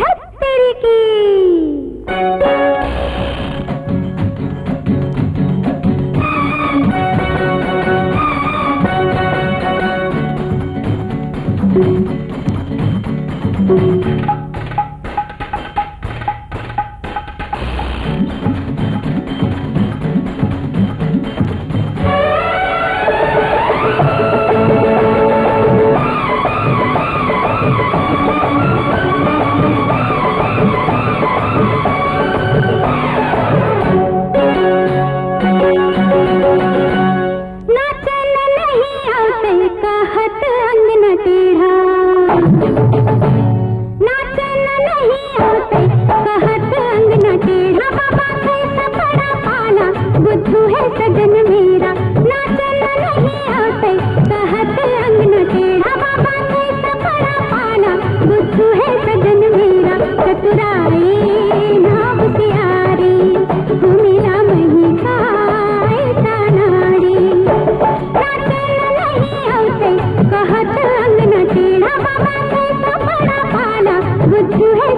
तेरी की। नाचन बुद्धू है सजन मेरा। नाचन नहीं आते कहत अंग न टेढ़ा बाबा कैसा बड़ा पाला बुद्धू है सजन मेरा। टेढ़ा बाबा कैसा बड़ा पाला बुद्धू है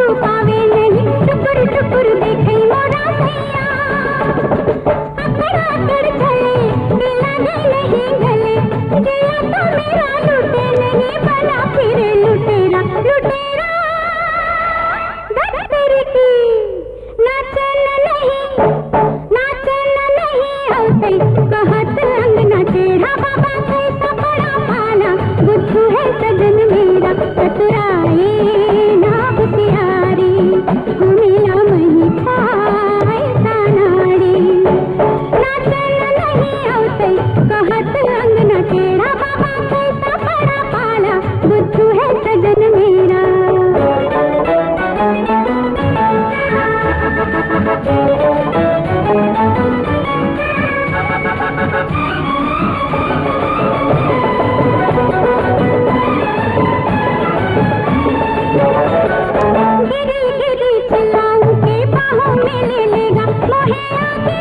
कछु पावे नहीं टुकुर टुकुर देखे मोरा भैया गिरी गिरी चिल्लाऊं के बाहों में ले लेगा मोहे आगे